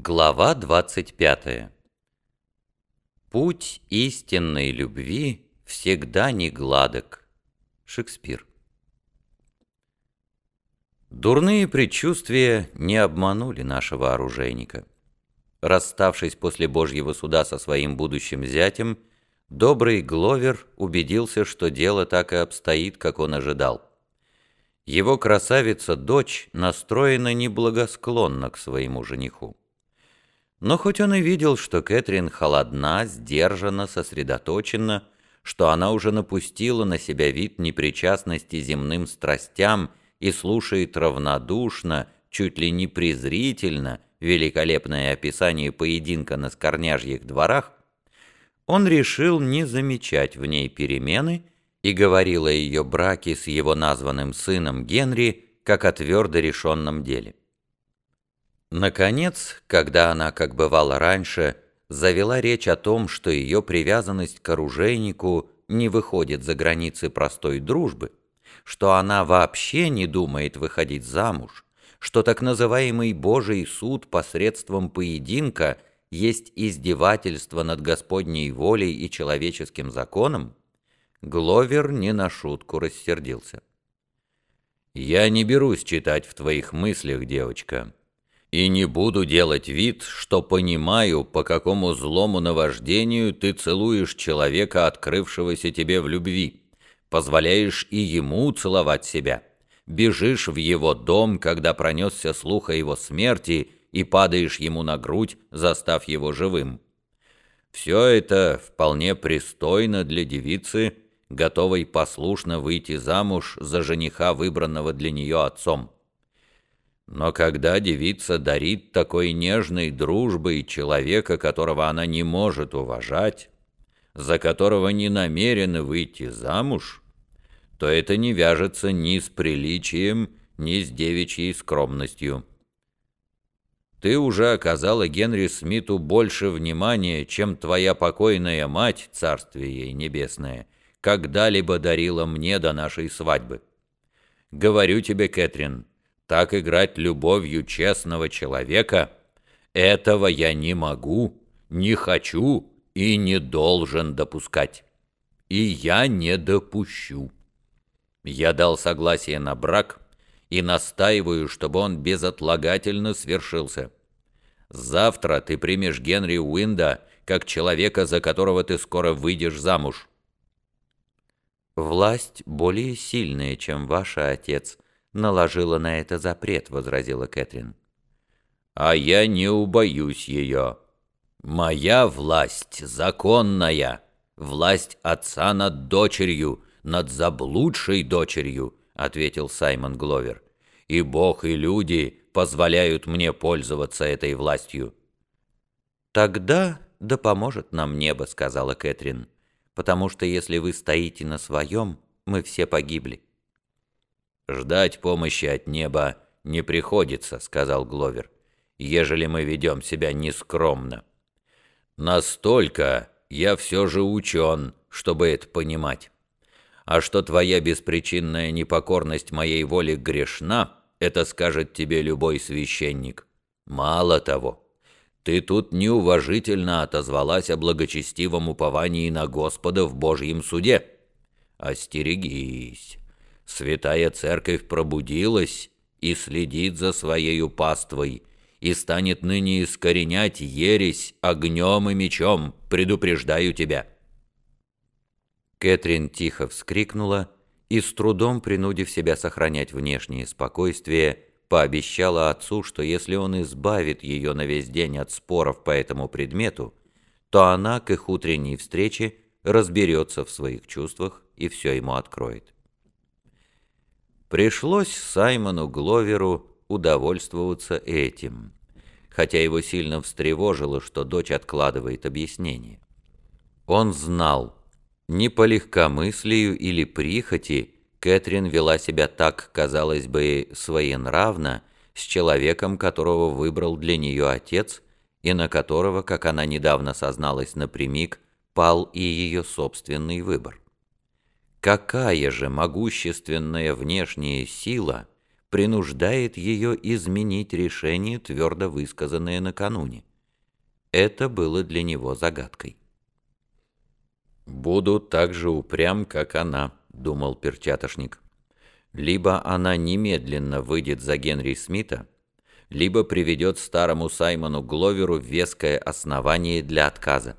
Глава 25 Путь истинной любви всегда не гладок. Шекспир Дурные предчувствия не обманули нашего оружейника. Расставшись после Божьего суда со своим будущим зятем, добрый Гловер убедился, что дело так и обстоит, как он ожидал. Его красавица-дочь настроена неблагосклонно к своему жениху. Но хоть он и видел, что Кэтрин холодна, сдержана, сосредоточена, что она уже напустила на себя вид непричастности земным страстям и слушает равнодушно, чуть ли не презрительно, великолепное описание поединка на скорняжьих дворах, он решил не замечать в ней перемены и говорил о ее браке с его названным сыном Генри как о твердо решенном деле. Наконец, когда она, как бывало раньше, завела речь о том, что ее привязанность к оружейнику не выходит за границы простой дружбы, что она вообще не думает выходить замуж, что так называемый Божий суд посредством поединка есть издевательство над Господней волей и человеческим законом, Гловер не на шутку рассердился. «Я не берусь читать в твоих мыслях, девочка и не буду делать вид, что понимаю, по какому злому наваждению ты целуешь человека, открывшегося тебе в любви, позволяешь и ему целовать себя, бежишь в его дом, когда пронесся слух о его смерти, и падаешь ему на грудь, застав его живым. Все это вполне пристойно для девицы, готовой послушно выйти замуж за жениха, выбранного для нее отцом. Но когда девица дарит такой нежной дружбой человека, которого она не может уважать, за которого не намерена выйти замуж, то это не вяжется ни с приличием, ни с девичьей скромностью. Ты уже оказала Генри Смиту больше внимания, чем твоя покойная мать, царствие ей небесное, когда-либо дарила мне до нашей свадьбы. Говорю тебе, Кэтрин, — так играть любовью честного человека, этого я не могу, не хочу и не должен допускать. И я не допущу. Я дал согласие на брак и настаиваю, чтобы он безотлагательно свершился. Завтра ты примешь Генри Уинда как человека, за которого ты скоро выйдешь замуж. Власть более сильная, чем ваш отец, наложила на это запрет», — возразила Кэтрин. «А я не убоюсь ее. Моя власть законная, власть отца над дочерью, над заблудшей дочерью», — ответил Саймон Гловер. «И Бог, и люди позволяют мне пользоваться этой властью». «Тогда да поможет нам небо», — сказала Кэтрин, «потому что если вы стоите на своем, мы все погибли». «Ждать помощи от неба не приходится», — сказал Гловер, «ежели мы ведем себя нескромно. Настолько я все же учен, чтобы это понимать. А что твоя беспричинная непокорность моей воле грешна, это скажет тебе любой священник. Мало того, ты тут неуважительно отозвалась о благочестивом уповании на Господа в Божьем суде. Остерегись». Святая Церковь пробудилась и следит за своею паствой, и станет ныне искоренять ересь огнем и мечом, предупреждаю тебя». Кэтрин тихо вскрикнула и, с трудом принудив себя сохранять внешнее спокойствие, пообещала отцу, что если он избавит ее на весь день от споров по этому предмету, то она к их утренней встрече разберется в своих чувствах и все ему откроет. Пришлось Саймону Гловеру удовольствоваться этим, хотя его сильно встревожило, что дочь откладывает объяснение. Он знал, не по легкомыслию или прихоти Кэтрин вела себя так, казалось бы, своенравно, с человеком, которого выбрал для нее отец, и на которого, как она недавно созналась напрямик, пал и ее собственный выбор. Какая же могущественная внешняя сила принуждает ее изменить решение, твердо высказанное накануне. Это было для него загадкой. «Буду так же упрям, как она», — думал перчатошник. «Либо она немедленно выйдет за Генри Смита, либо приведет старому Саймону Гловеру веское основание для отказа.